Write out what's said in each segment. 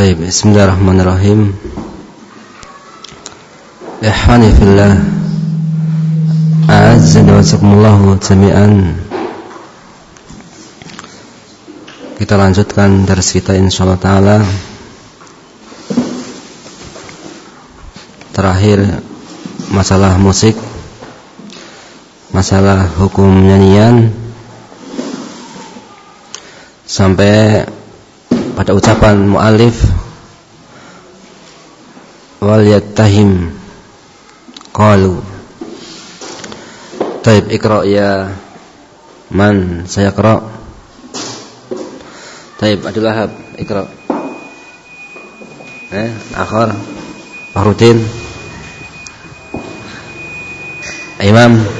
Baik, bismillahirrahmanirrahim. Ihwani fillah. Azza wa sakumullahu jami'an. Kita lanjutkan dari kita insyaallah taala. Terakhir masalah musik. Masalah hukum nyanyian sampai pada ucapan mu'alif wal yattahim qalu. Taib ikra ya man saya qra Taib adalah Wahab ikra Eh akhar Fahrudin Imam.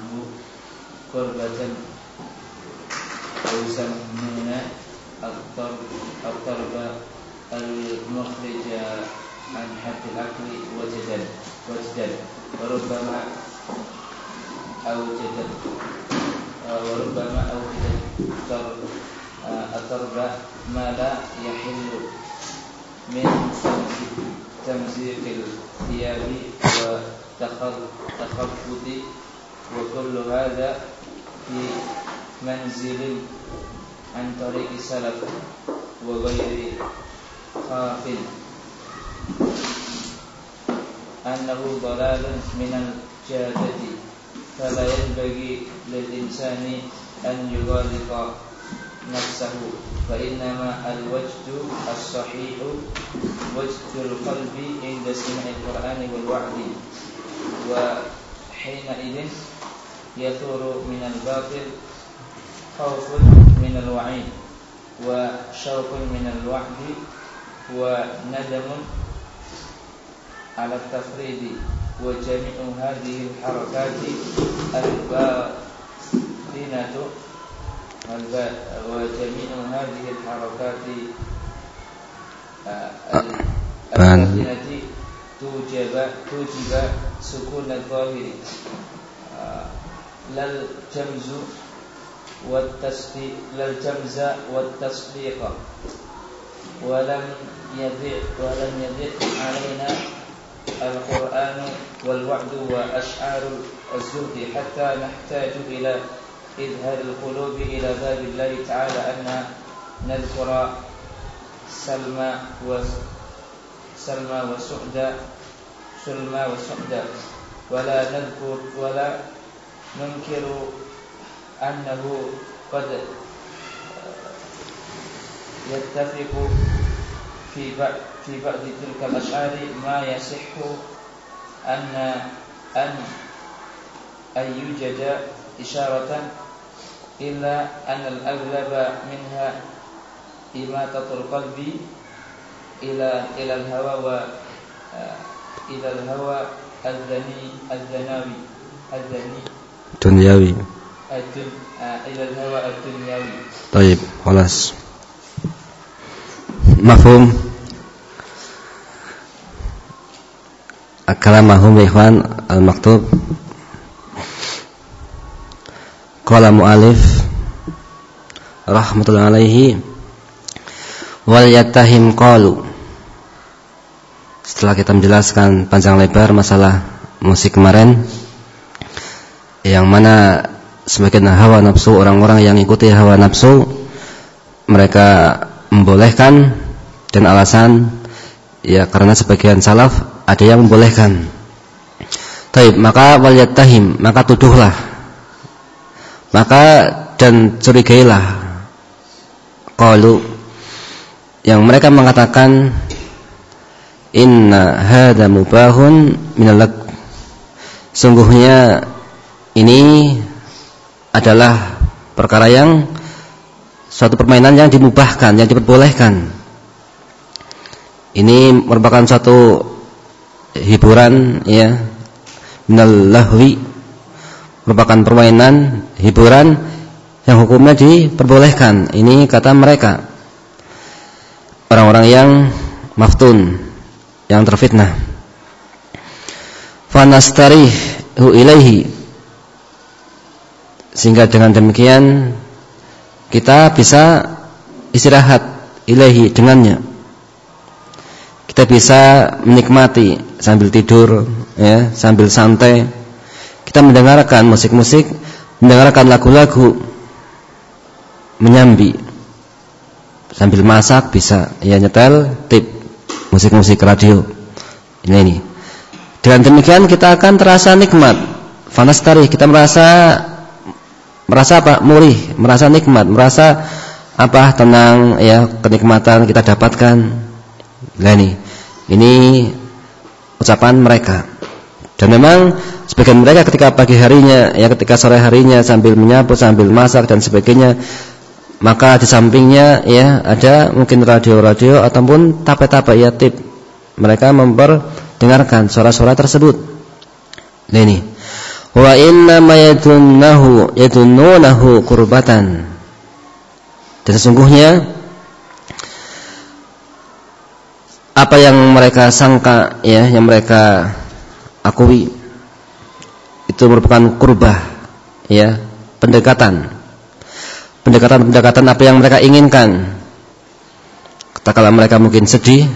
qurbatan yusammuna aktar aktar ba al mukhrija an hatta akli wajadan wajadan rubbama au jadan rubbama au jadan tar uh, atar ba ma la yahillu min tamziqil thiyabi wa takhabbuti. وكل هذا في منزل عن طريق سلف وغير خاف. أنه ضلال من الجادة فلا ينبغي للإنسان أن يغالط نفسه فإنما الوجد الصحيح وجد القلب عند سماع القرآن والوعد. وحينئذ يثور من الباطل خوف من الوعيد وشوق من الوعد وندم على التفريد. وجميع هذه الحركات الباطنة وجميع هذه الحركات الباطنة توجب توجب سكون الظاهر. لا الجمز والتصديق لا والتصديق. ولم يضيق ولم يضيق علينا القرآن والوعد وأشعار الزهد حتى نحتاج إلى اذهال القلوب إلى باب الله تعالى أن نذكر سلمى سلمى وسعدى سلمى وسعدى. ولا نذكر ولا ننكر أنه قد يتفق في بعض في بعض تلك الأشعار ما يصح أن أن أن يوجد إشارة إلا أن الأغلب منها إماتة القلب إلى إلى الهوى و إلى الهوى الذني الذناوي الذني. duniawi. Taib, walas Mahfum Akala mahfum ya ikhwan Al-Maktub. Kuala mu'alif Rahmatullahi alaihi Wal yatahim kalu. Setelah kita menjelaskan panjang lebar Masalah musik Kemarin yang mana sebagian hawa nafsu orang-orang yang ikuti hawa nafsu mereka membolehkan dan alasan ya karena sebagian salaf ada yang membolehkan. Taib maka wal tahim maka tuduhlah. Maka dan curigailah. kalu yang mereka mengatakan inna hadza mubahun minalak sungguhnya ini adalah perkara yang suatu permainan yang dimubahkan, yang diperbolehkan. Ini merupakan satu hiburan ya minal lahwi merupakan permainan hiburan yang hukumnya diperbolehkan. Ini kata mereka. Orang-orang yang maftun, yang terfitnah. fanastarihu ilaihi sehingga dengan demikian kita bisa istirahat ilahi dengannya. Kita bisa menikmati sambil tidur, ya, sambil santai. Kita mendengarkan musik-musik, mendengarkan lagu-lagu, menyambi. Sambil masak bisa, ya nyetel, tip musik-musik radio. Ini ini. Dengan demikian kita akan terasa nikmat. Fanastari, kita merasa merasa apa? Murih, merasa nikmat, merasa apa? Tenang ya, kenikmatan kita dapatkan. Nah ini, ini ucapan mereka. Dan memang sebagian mereka ketika pagi harinya, ya ketika sore harinya sambil menyapu, sambil masak dan sebagainya, maka di sampingnya ya ada mungkin radio-radio ataupun tape-tape ya tip. Mereka memperdengarkan suara-suara tersebut. Nah ini wa inna ma yadunnahu yadunnunahu kurbatan dan sesungguhnya apa yang mereka sangka ya yang mereka akui itu merupakan kurbah ya pendekatan. Pendekatan-pendekatan apa yang mereka inginkan. Katakanlah mereka mungkin sedih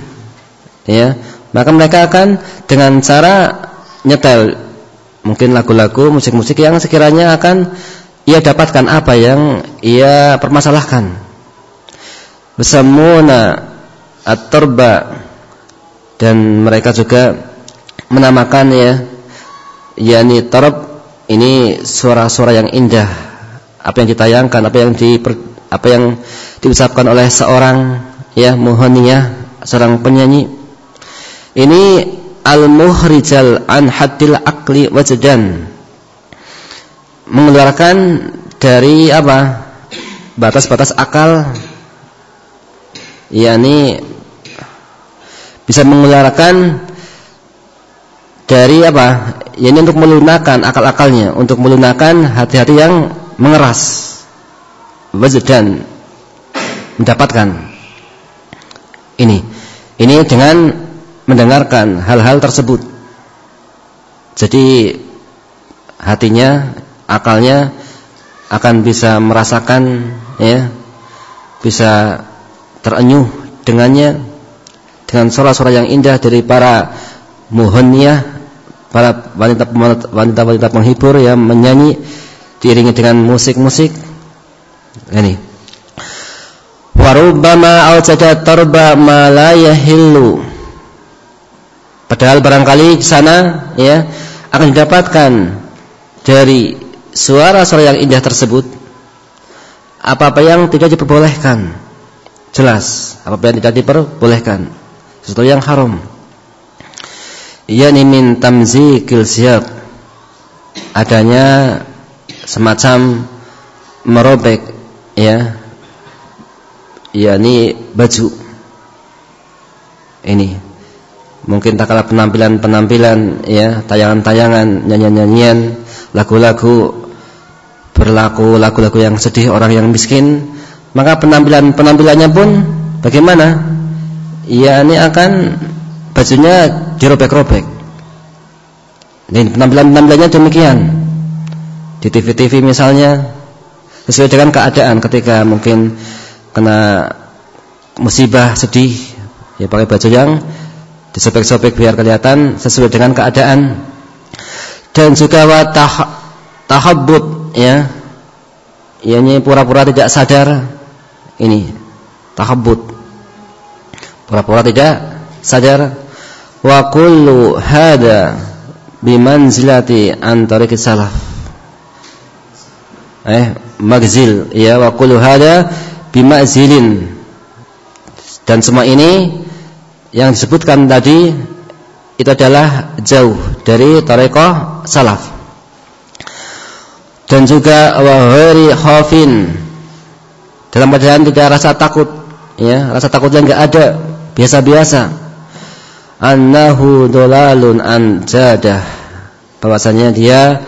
ya maka mereka akan dengan cara nyetel mungkin lagu-lagu musik-musik yang sekiranya akan ia dapatkan apa yang ia permasalahkan. Besamuna at-turba dan mereka juga menamakan ya yakni tarab ini suara-suara yang indah. Apa yang ditayangkan apa yang di apa yang diucapkan oleh seorang ya muhaniyah seorang penyanyi. Ini al-muhrijal an haddil akli wajdan. Mengeluarkan dari apa? Batas-batas akal. Yakni bisa mengeluarkan dari apa? Yakni untuk melunakkan akal-akalnya untuk melunakkan hati-hati yang mengeras. Wajdan. Mendapatkan. Ini. Ini dengan mendengarkan hal-hal tersebut. Jadi hatinya, akalnya akan bisa merasakan ya, bisa terenyuh dengannya dengan suara-suara yang indah dari para muhanniyah, para wanita-wanita penghibur yang menyanyi diiringi dengan musik-musik. Ini. Warubbama awjada tarba ma la Padahal barangkali di sana ya akan didapatkan dari suara-suara yang indah tersebut apa-apa yang tidak diperbolehkan. Jelas, apa-apa yang tidak diperbolehkan. Sesuatu yang haram. Yani min tamzikil siyab. Adanya semacam merobek ya yakni baju ini mungkin tak kalah penampilan-penampilan ya, tayangan-tayangan, nyanyian-nyanyian, lagu-lagu berlaku lagu-lagu yang sedih orang yang miskin, maka penampilan-penampilannya pun bagaimana? Ya ini akan bajunya dirobek-robek. Dan penampilan-penampilannya demikian. Di TV-TV misalnya sesuai dengan keadaan ketika mungkin kena musibah sedih ya pakai baju yang disobek-sobek biar kelihatan sesuai dengan keadaan. Dan juga wa tahabbut ya. Ianya pura-pura tidak sadar. Ini tahabbut pura-pura tidak sadar. Wa kullu hada bimanzilati antariqis salaf. Eh magzil ya. Wa kullu hada bimazilin dan semua ini yang disebutkan tadi itu adalah jauh dari tarekat salaf. Dan juga wahari khafin. Dalam keadaan tidak rasa takut ya rasa takutnya enggak ada biasa-biasa. Annahu dolalun an jadah. Bahwasanya dia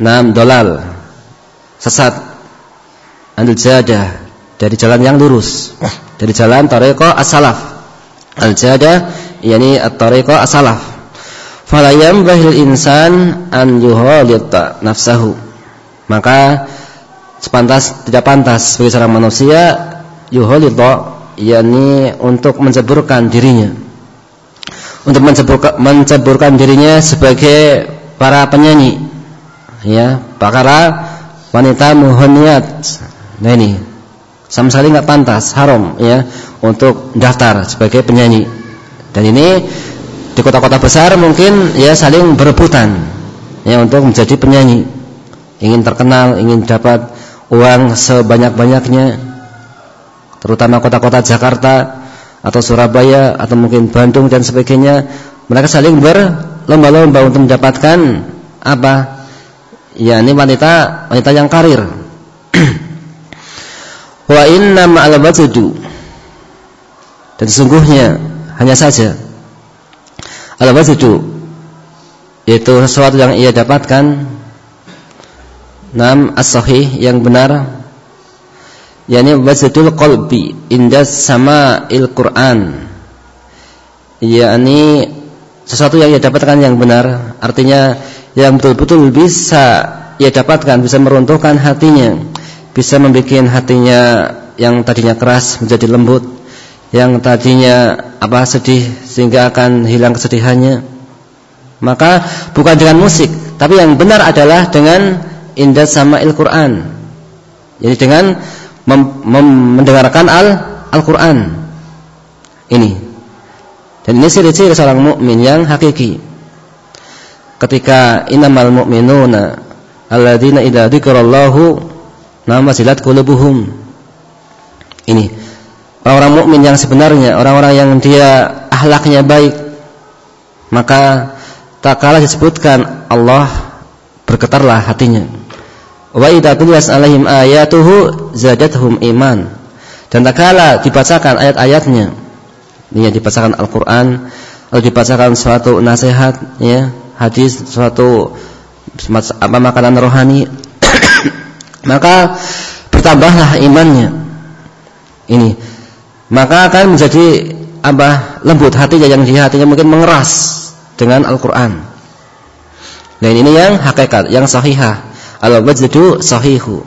nam dolal sesat. An jadah dari jalan yang lurus dari jalan tariqah as-salaf al jadah yakni at-tariqah as-salaf. Fala insan an yuhalita nafsahu. Maka sepantas tidak pantas bagi seorang manusia yuhalita yakni untuk menceburkan dirinya. Untuk menceburkan, menceburkan dirinya sebagai para penyanyi. Ya para wanita muhoniat nah ini sama sekali nggak pantas haram ya untuk daftar sebagai penyanyi. Dan ini di kota-kota besar mungkin ya saling berebutan ya untuk menjadi penyanyi. Ingin terkenal ingin dapat uang sebanyak-banyaknya terutama kota-kota Jakarta atau Surabaya atau mungkin Bandung dan sebagainya mereka saling berlomba-lomba untuk mendapatkan apa? Ya ini wanita wanita yang karir. Wa inna ma'al batudu dan sesungguhnya hanya saja. Al batudu yaitu sesuatu yang ia dapatkan nam as-sahih yang benar yakni wazadul qalbi inda sama'il Qur'an. Yakni sesuatu yang ia dapatkan yang benar artinya yang betul-betul bisa ia dapatkan bisa meruntuhkan hatinya bisa membuat hatinya yang tadinya keras menjadi lembut yang tadinya apa sedih sehingga akan hilang kesedihannya maka bukan dengan musik tapi yang benar adalah dengan indah sama'il Qur'an jadi dengan mendengarkan al Al-Qur'an. Ini. Dan ini ciri-ciri seorang mukmin yang hakiki. Ketika innamal mu'minuna alladzina idza dzikrallahu namazilat qulubuhum. Ini. Orang-orang mukmin yang sebenarnya, orang-orang yang dia ahlaknya baik, maka tak kalah disebutkan Allah bergetarlah hatinya. Wa idza alaihim ayatuhu zadatuhum iman. Dan tak kala dibacakan ayat-ayatnya, ini dibacakan Al-Qur'an atau dibacakan suatu nasihat ya, hadis suatu apa makanan rohani, maka bertambahlah imannya. Ini maka akan menjadi apa? Lembut hatinya yang di hatinya mungkin mengeras dengan Al-Qur'an. Dan ini yang hakikat, yang sahihah. Al-wajdu sahihu.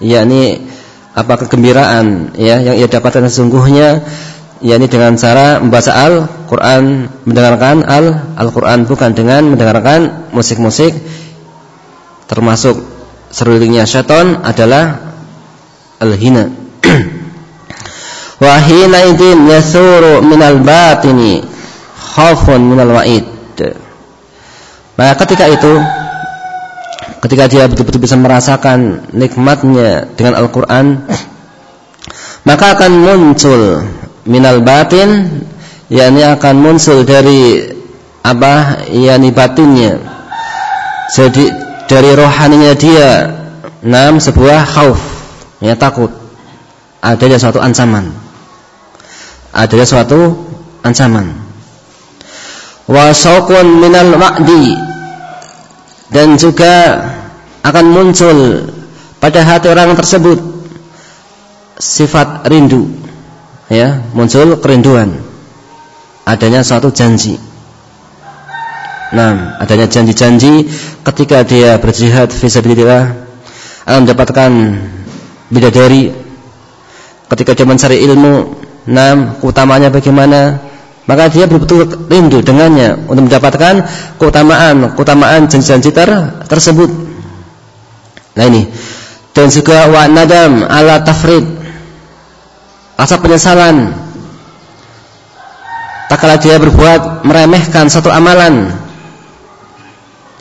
Yakni apa? Kegembiraan ya yang ia dapatkan sesungguhnya. Yakni dengan cara membaca Al-Qur'an mendengarkan Al Al-Qur'an bukan dengan mendengarkan musik-musik. Termasuk serulingnya syaitan adalah al-hina wa hina idin yasuru minal batini khaufun minal wa'id maka ketika itu ketika dia betul-betul bisa merasakan nikmatnya dengan Al-Quran maka akan muncul minal batin yakni akan muncul dari apa? Yakni batinnya. Jadi dari rohaninya dia enam sebuah khauf ya takut. Adanya suatu ancaman adanya suatu ancaman. Wa minal ma'di dan juga akan muncul pada hati orang tersebut sifat rindu. Ya muncul kerinduan. Adanya suatu janji. Nah adanya janji-janji ketika dia berjihad fisabilillah akan mendapatkan bidadari. Ketika dia mencari ilmu nah utamanya bagaimana? Maka dia betul-betul rindu dengannya untuk mendapatkan keutamaan keutamaan janji-janji ter tersebut. Nah ini. Dan juga wa nadam ala tafrid. Rasa penyesalan. Tak kala dia berbuat meremehkan satu amalan.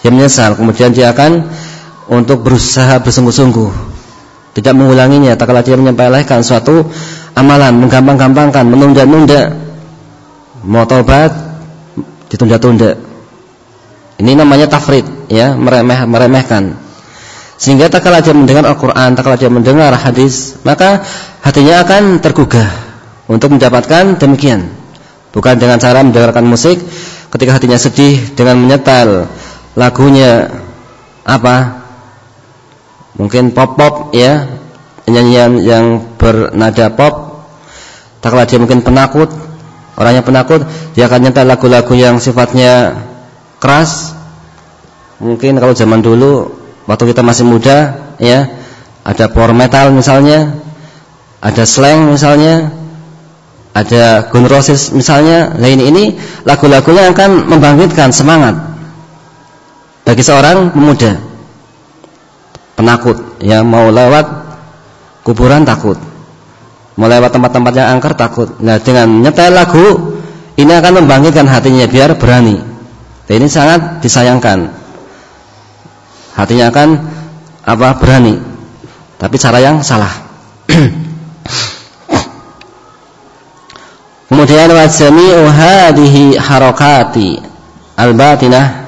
Dia menyesal. Kemudian dia akan untuk berusaha bersungguh-sungguh. Tidak mengulanginya. Tak kala dia menyampaikan suatu amalan menggampang-gampangkan menunda-nunda mau tobat ditunda-tunda. Ini namanya tafrid, ya, meremeh meremehkan. Sehingga tak kala dia mendengar Al-Qur'an, tak kala dia mendengar hadis, maka hatinya akan tergugah untuk mendapatkan demikian. Bukan dengan cara mendengarkan musik ketika hatinya sedih dengan menyetel lagunya apa? Mungkin pop-pop ya, nyanyian yang bernada pop. Tak dia mungkin penakut, orangnya penakut, dia akan nyetel lagu-lagu yang sifatnya keras. Mungkin kalau zaman dulu waktu kita masih muda ya, ada power metal misalnya, ada slang misalnya, ada Gun Roses misalnya. Lain ini lagu-lagunya akan membangkitkan semangat bagi seorang pemuda penakut yang mau lewat kuburan takut, mau lewat tempat-tempat yang angker takut. Nah dengan nyetel lagu ini akan membangkitkan hatinya biar berani. Dan ini sangat disayangkan. Hatinya akan apa berani, tapi cara yang salah. Kemudian wa jami'u hadhihi harakati al-batinah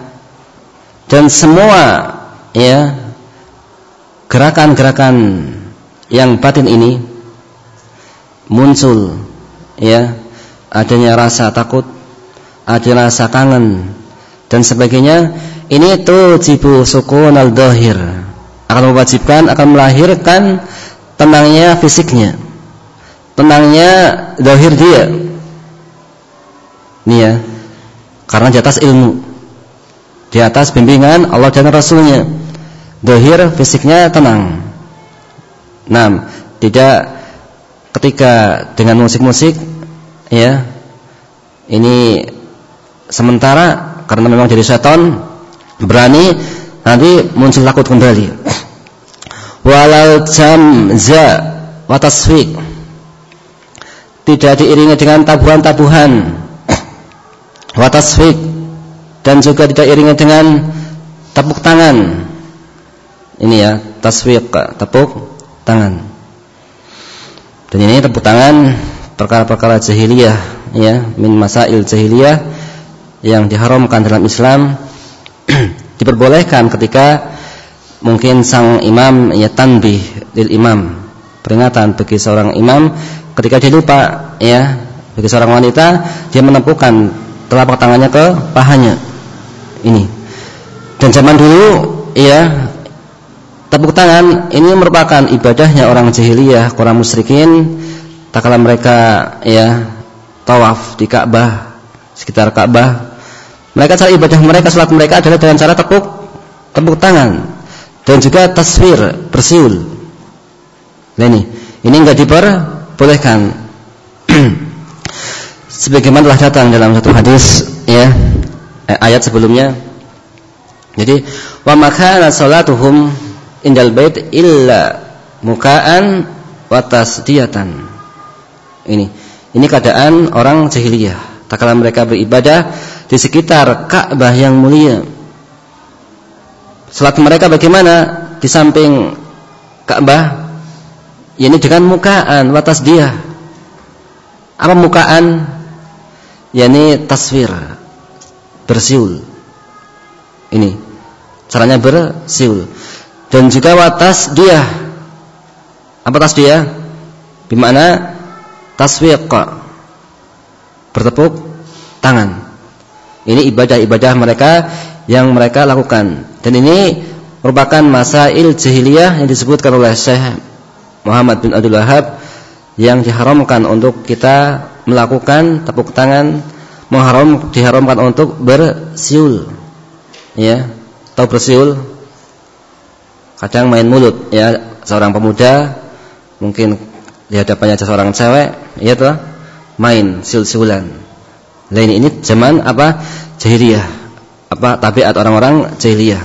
dan semua ya gerakan-gerakan yang batin ini muncul ya adanya rasa takut, ada rasa kangen dan sebagainya ini tuh jibu sukun al-dhahir akan mewajibkan akan melahirkan tenangnya fisiknya tenangnya dohir dia ini ya. Karena di atas ilmu. Di atas bimbingan Allah dan Rasulnya. Dohir fisiknya tenang. Nah, tidak ketika dengan musik-musik ya ini sementara karena memang jadi setan berani nanti muncul takut kembali walau jamza wa tasfiq tidak diiringi dengan tabuhan-tabuhan wa tasfiq dan juga tidak iringi dengan tepuk tangan. Ini ya, tasfiq, tepuk tangan. Dan ini tepuk tangan perkara-perkara jahiliyah ya, min masail jahiliyah yang diharamkan dalam Islam diperbolehkan ketika mungkin sang imam ya tanbih lil imam peringatan bagi seorang imam ketika dia lupa ya bagi seorang wanita dia menepukan telapak tangannya ke pahanya. Ini. Dan zaman dulu ya tepuk tangan ini merupakan ibadahnya orang jahiliyah, orang musyrikin tatkala mereka ya tawaf di Ka'bah, sekitar Ka'bah. Mereka cara ibadah mereka, salat mereka adalah dengan cara tepuk tepuk tangan dan juga taswir, bersiul. Nah ini, ini enggak diperbolehkan. sebagaimana telah datang dalam satu hadis ya eh, ayat sebelumnya jadi wa makana salatuhum indal bait illa mukaan wa tasdiyatan. Ini ini keadaan orang jahiliyah. Tak kala mereka beribadah di sekitar Ka'bah yang mulia. Salat mereka bagaimana? Di samping Ka'bah ini dengan mukaan wa tasdiyah. Apa mukaan? Yakni taswir bersiul. Ini caranya bersiul dan juga watas dia. Apa tas dia? Bimana taswiq. Bertepuk tangan. Ini ibadah-ibadah mereka yang mereka lakukan. Dan ini merupakan masail jahiliyah yang disebutkan oleh Syekh Muhammad bin Abdul Wahab yang diharamkan untuk kita melakukan tepuk tangan mengharam diharamkan untuk bersiul. Ya tahu bersiul kadang main mulut ya. Seorang pemuda mungkin di hadapannya seorang cewek ya tuh main siul-siulan lain ini zaman apa? Jahiliyah. Apa? Tabiat orang-orang jahiliyah.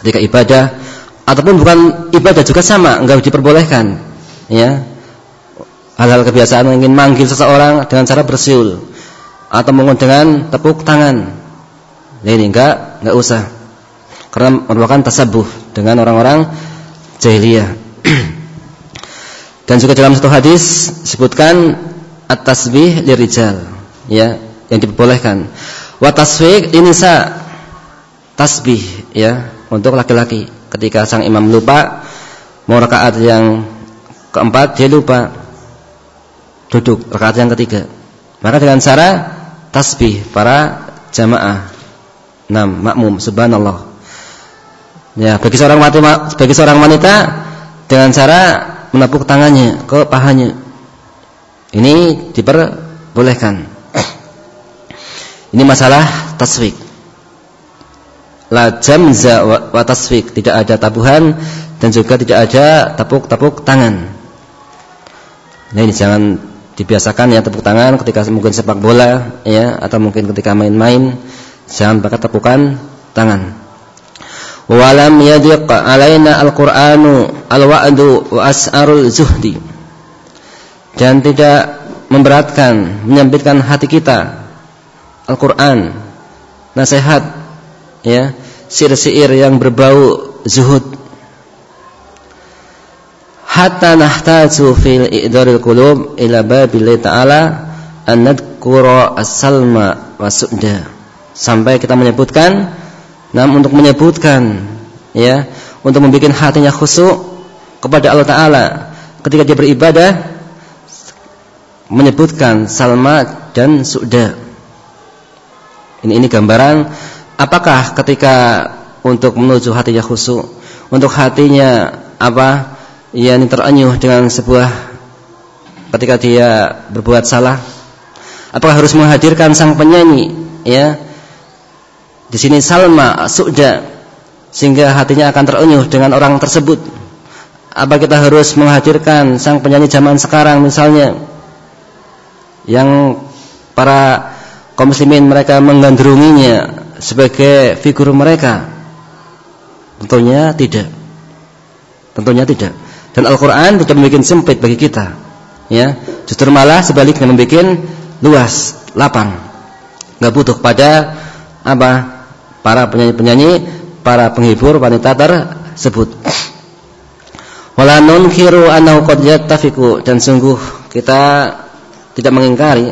Ketika ibadah ataupun bukan ibadah juga sama enggak diperbolehkan ya. Hal-hal kebiasaan ingin manggil seseorang dengan cara bersiul atau menggunakan dengan tepuk tangan. Ini enggak enggak usah. Karena merupakan tasabuh dengan orang-orang jahiliyah. Dan juga dalam satu hadis sebutkan at-tasbih lirijal, ya, yang diperbolehkan. Wa tasfiq inisa tasbih ya untuk laki-laki ketika sang imam lupa mau rakaat yang keempat dia lupa duduk rakaat yang ketiga. Maka dengan cara tasbih para jamaah. Nam makmum subhanallah. Ya, bagi seorang wanita bagi seorang wanita dengan cara menepuk tangannya ke pahanya. Ini diperbolehkan. Ini masalah taswik. La jamza wa taswik, tidak ada tabuhan dan juga tidak ada tepuk-tepuk tangan. Nah ini jangan dibiasakan ya tepuk tangan ketika mungkin sepak bola ya atau mungkin ketika main-main jangan pakai tepukan tangan. Walam yadiq alaina al-Qur'anu al-wa'du wa as'arul zuhdi. Dan tidak memberatkan, menyempitkan hati kita Al-Qur'an, nasihat ya, sir-sir yang berbau zuhud hatta nahtaju fil i'daril qulub ila babil ta'ala an nadhkura as-salma wa sampai kita menyebutkan nah untuk menyebutkan ya untuk membuat hatinya khusyuk kepada Allah taala. Ketika dia beribadah menyebutkan salma dan su'da. Ini ini gambaran apakah ketika untuk menuju hatinya khusyuk untuk hatinya apa ini terenyuh dengan sebuah ketika dia berbuat salah apakah harus menghadirkan sang penyanyi ya di sini Salma Su'da sehingga hatinya akan terenyuh dengan orang tersebut apa kita harus menghadirkan sang penyanyi zaman sekarang misalnya yang para kaum muslimin mereka menggandrunginya sebagai figur mereka tentunya tidak tentunya tidak dan Al-Quran tidak membuat sempit bagi kita. Ya, justru malah sebaliknya membuat luas, lapang. Gak butuh pada apa? Para penyanyi-penyanyi, para penghibur wanita tersebut. Wala nunkiru annahu qad yattafiqu dan sungguh kita tidak mengingkari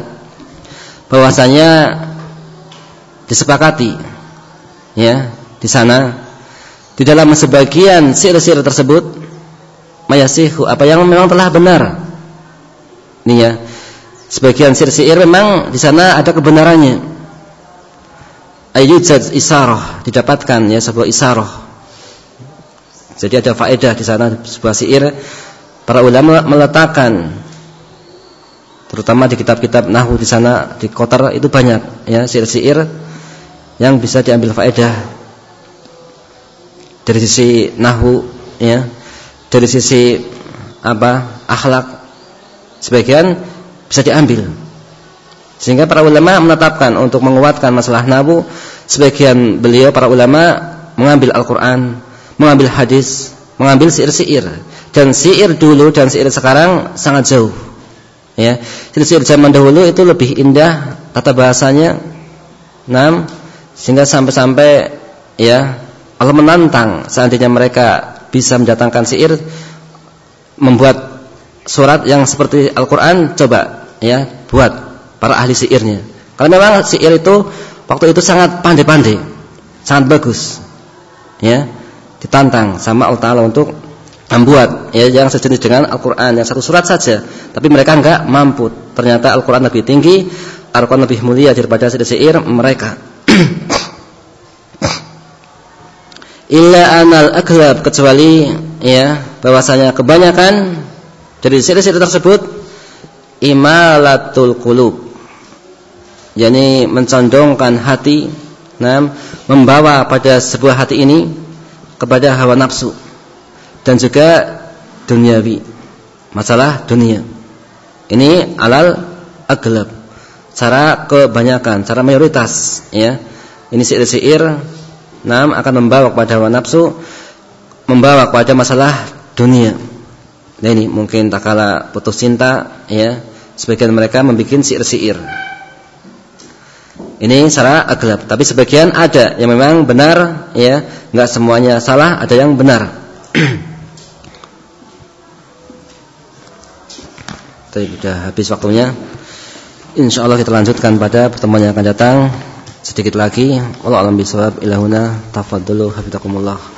bahwasanya disepakati ya di sana di dalam sebagian sir-sir tersebut mayasihu apa yang memang telah benar. Ini ya. Sebagian sir-sir memang di sana ada kebenarannya. Ayyujad isarah didapatkan ya sebuah isarah. Jadi ada faedah di sana sebuah syair. Para ulama meletakkan terutama di kitab-kitab nahwu di sana di kotor itu banyak ya syair-syair yang bisa diambil faedah. Dari sisi nahwu ya dari sisi apa akhlak sebagian bisa diambil sehingga para ulama menetapkan untuk menguatkan masalah nabu sebagian beliau para ulama mengambil Al-Qur'an mengambil hadis mengambil syair-syair. Dan syair dulu dan syair sekarang sangat jauh ya. Syair zaman dahulu itu lebih indah tata bahasanya. Enam sehingga sampai-sampai ya Allah menantang seandainya mereka bisa mendatangkan syair membuat surat yang seperti Al-Qur'an coba ya buat para ahli syairnya. Karena memang syair itu waktu itu sangat pandai-pandai, sangat bagus. Ya, ditantang sama Allah Taala untuk membuat ya yang sejenis dengan Al-Qur'an yang satu surat saja, tapi mereka enggak mampu. Ternyata Al-Qur'an lebih tinggi, Al-Qur'an lebih mulia daripada syair mereka. illa anal aglab kecuali ya bahwasanya kebanyakan dari siri-siri tersebut imalatul qulub yakni mencondongkan hati nah, membawa pada sebuah hati ini kepada hawa nafsu dan juga duniawi masalah dunia ini alal aglab cara kebanyakan cara mayoritas ya ini syair-syair Nam akan membawa kepada hawa nafsu, membawa kepada masalah dunia. Nah ini mungkin tak kala putus cinta, ya, sebagian mereka membuat syair-syair. Ini secara aglab, tapi sebagian ada yang memang benar, ya, nggak semuanya salah, ada yang benar. Tapi sudah habis waktunya. Insya Allah kita lanjutkan pada pertemuan yang akan datang. Sedikit lagi. Allah alam bisawab ilahuna tafadhalu. Hafizakumullah